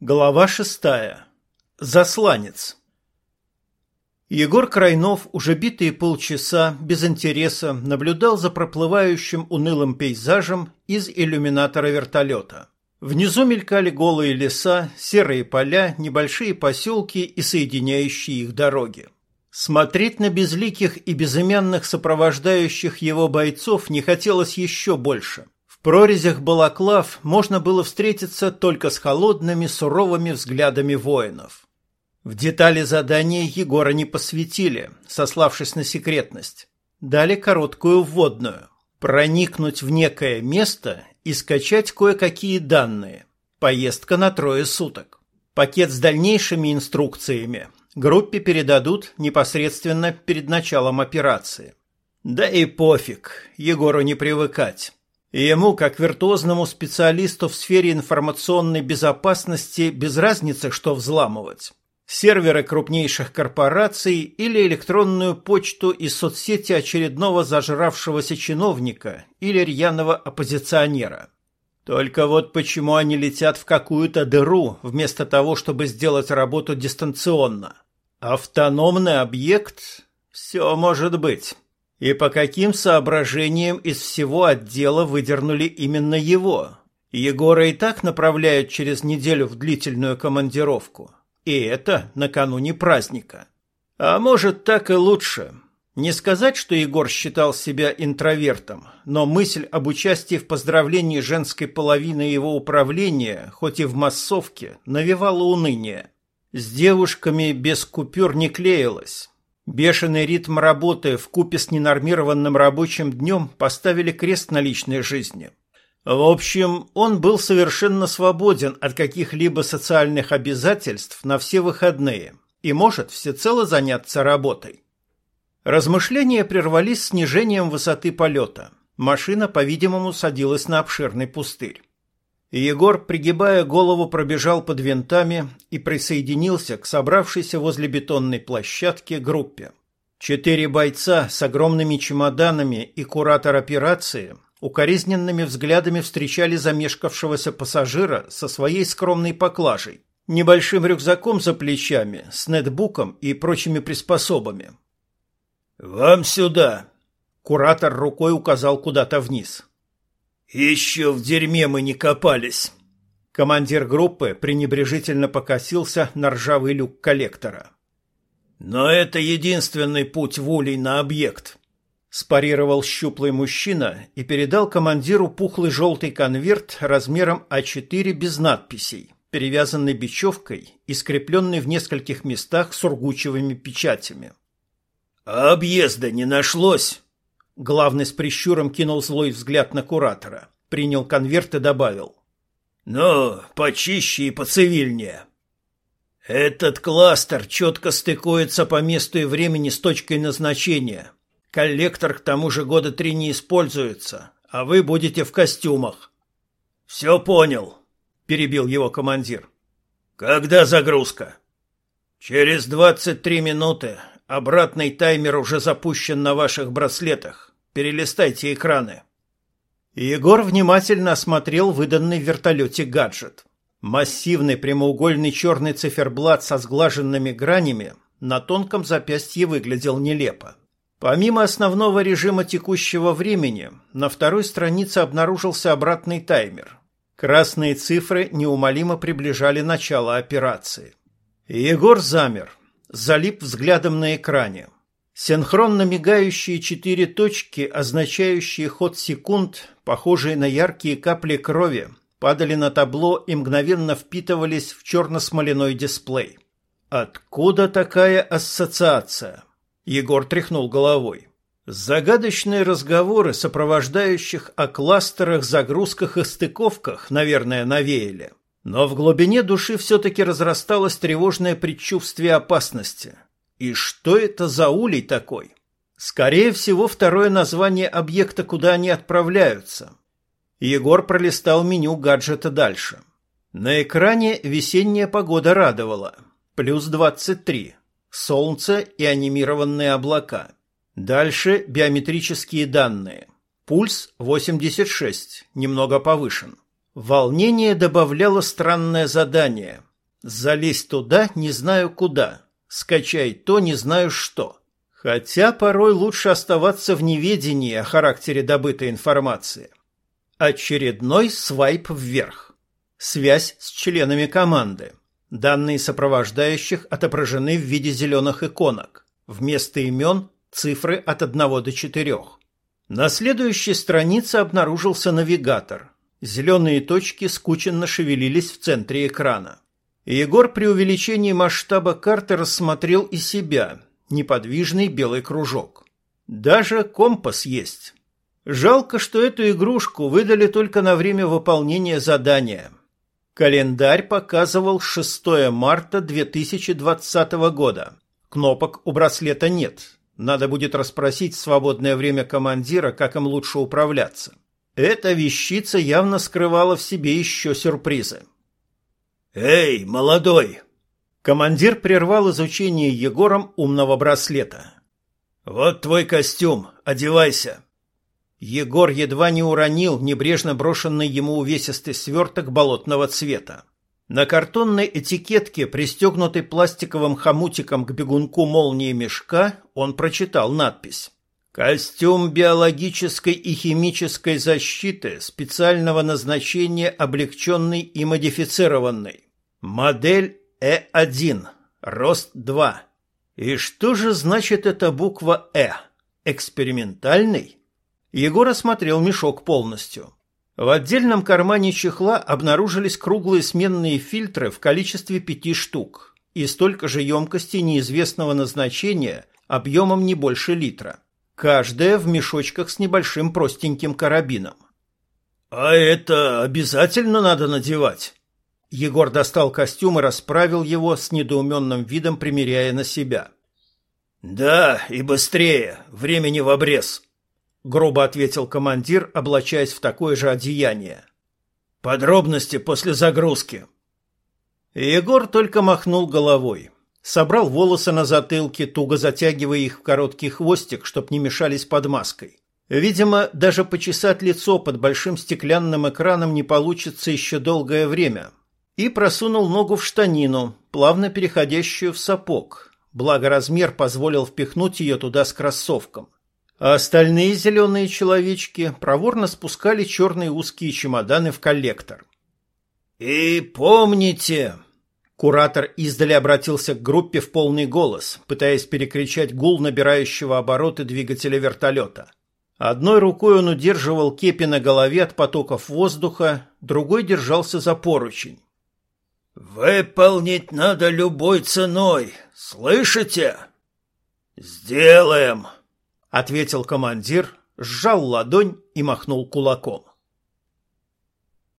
Глава шестая. Засланец. Егор Крайнов уже битые полчаса без интереса наблюдал за проплывающим унылым пейзажем из иллюминатора вертолета. Внизу мелькали голые леса, серые поля, небольшие поселки и соединяющие их дороги. Смотреть на безликих и безымянных сопровождающих его бойцов не хотелось еще больше – прорезях балаклав можно было встретиться только с холодными, суровыми взглядами воинов. В детали задания Егора не посвятили, сославшись на секретность. Дали короткую вводную. Проникнуть в некое место и скачать кое-какие данные. Поездка на трое суток. Пакет с дальнейшими инструкциями группе передадут непосредственно перед началом операции. Да и пофиг, Егору не привыкать. И ему, как виртуозному специалисту в сфере информационной безопасности, без разницы, что взламывать. Серверы крупнейших корпораций или электронную почту и соцсети очередного зажравшегося чиновника или рьяного оппозиционера. Только вот почему они летят в какую-то дыру, вместо того, чтобы сделать работу дистанционно. Автономный объект? Все может быть. И по каким соображениям из всего отдела выдернули именно его? Егора и так направляют через неделю в длительную командировку. И это накануне праздника. А может, так и лучше. Не сказать, что Егор считал себя интровертом, но мысль об участии в поздравлении женской половины его управления, хоть и в массовке, навевала уныние. С девушками без купюр не клеилась. Бешеный ритм работы в купе с ненормированным рабочим днем поставили крест на личной жизни. В общем, он был совершенно свободен от каких-либо социальных обязательств на все выходные и может всецело заняться работой. Размышления прервались снижением высоты полета. Машина, по-видимому, садилась на обширный пустырь. Егор, пригибая голову, пробежал под винтами и присоединился к собравшейся возле бетонной площадки группе. Четыре бойца с огромными чемоданами и куратор операции укоризненными взглядами встречали замешкавшегося пассажира со своей скромной поклажей, небольшим рюкзаком за плечами, с нетбуком и прочими приспособами. «Вам сюда!» Куратор рукой указал куда-то вниз. «Еще в дерьме мы не копались!» Командир группы пренебрежительно покосился на ржавый люк коллектора. «Но это единственный путь в улей на объект», – спарировал щуплый мужчина и передал командиру пухлый желтый конверт размером А4 без надписей, перевязанный бечевкой и скрепленный в нескольких местах сургучевыми печатями. «А объезда не нашлось?» Главный с прищуром кинул злой взгляд на куратора, принял конверт и добавил. «Ну, почище и поцивильнее». «Этот кластер четко стыкуется по месту и времени с точкой назначения. Коллектор к тому же года три не используется, а вы будете в костюмах». «Все понял», — перебил его командир. «Когда загрузка?» «Через двадцать три минуты. Обратный таймер уже запущен на ваших браслетах. Перелистайте экраны. Егор внимательно осмотрел выданный в вертолете гаджет. Массивный прямоугольный черный циферблат со сглаженными гранями на тонком запястье выглядел нелепо. Помимо основного режима текущего времени, на второй странице обнаружился обратный таймер. Красные цифры неумолимо приближали начало операции. Егор замер, залип взглядом на экране. Синхронно мигающие четыре точки, означающие ход секунд, похожие на яркие капли крови, падали на табло и мгновенно впитывались в черно-смоляной дисплей. Откуда такая ассоциация? Егор тряхнул головой. Загадочные разговоры, сопровождающих о кластерах, загрузках и стыковках, наверное, навеяли. Но в глубине души все-таки разрасталось тревожное предчувствие опасности – и что это за улей такой? Скорее всего, второе название объекта, куда они отправляются. Егор пролистал меню гаджета дальше. На экране весенняя погода радовала. Плюс 23. Солнце и анимированные облака. Дальше биометрические данные. Пульс 86, немного повышен. Волнение добавляло странное задание Залезь туда, не знаю куда. Скачай то, не знаю что. Хотя порой лучше оставаться в неведении о характере добытой информации. Очередной свайп вверх. Связь с членами команды. Данные сопровождающих отображены в виде зеленых иконок. Вместо имен – цифры от 1 до 4. На следующей странице обнаружился навигатор. Зеленые точки скученно шевелились в центре экрана. Егор при увеличении масштаба карты рассмотрел и себя, неподвижный белый кружок. Даже компас есть. Жалко, что эту игрушку выдали только на время выполнения задания. Календарь показывал 6 марта 2020 года. Кнопок у браслета нет. Надо будет расспросить в свободное время командира, как им лучше управляться. Эта вещица явно скрывала в себе еще сюрпризы. «Эй, молодой!» Командир прервал изучение Егором умного браслета. «Вот твой костюм, одевайся!» Егор едва не уронил небрежно брошенный ему увесистый сверток болотного цвета. На картонной этикетке, пристегнутой пластиковым хомутиком к бегунку молнии мешка, он прочитал надпись «Костюм биологической и химической защиты специального назначения облегченный и модифицированный. Модель Э1. Рост 2». И что же значит эта буква «Э»? Экспериментальный? Егор осмотрел мешок полностью. В отдельном кармане чехла обнаружились круглые сменные фильтры в количестве пяти штук и столько же емкостей неизвестного назначения объемом не больше литра. Каждая в мешочках с небольшим простеньким карабином. «А это обязательно надо надевать?» Егор достал костюм и расправил его с недоуменным видом, примеряя на себя. «Да, и быстрее, времени в обрез», — грубо ответил командир, облачаясь в такое же одеяние. «Подробности после загрузки». Егор только махнул головой. Собрал волосы на затылке, туго затягивая их в короткий хвостик, чтоб не мешались под маской. Видимо, даже почесать лицо под большим стеклянным экраном не получится еще долгое время. И просунул ногу в штанину, плавно переходящую в сапог. Благо размер позволил впихнуть ее туда с кроссовком а остальные зеленые человечки проворно спускали черные узкие чемоданы в коллектор. «И помните...» Куратор издали обратился к группе в полный голос, пытаясь перекричать гул набирающего обороты двигателя вертолета. Одной рукой он удерживал кепи на голове от потоков воздуха, другой держался за поручень. «Выполнить надо любой ценой, слышите?» «Сделаем!» — ответил командир, сжал ладонь и махнул кулаком.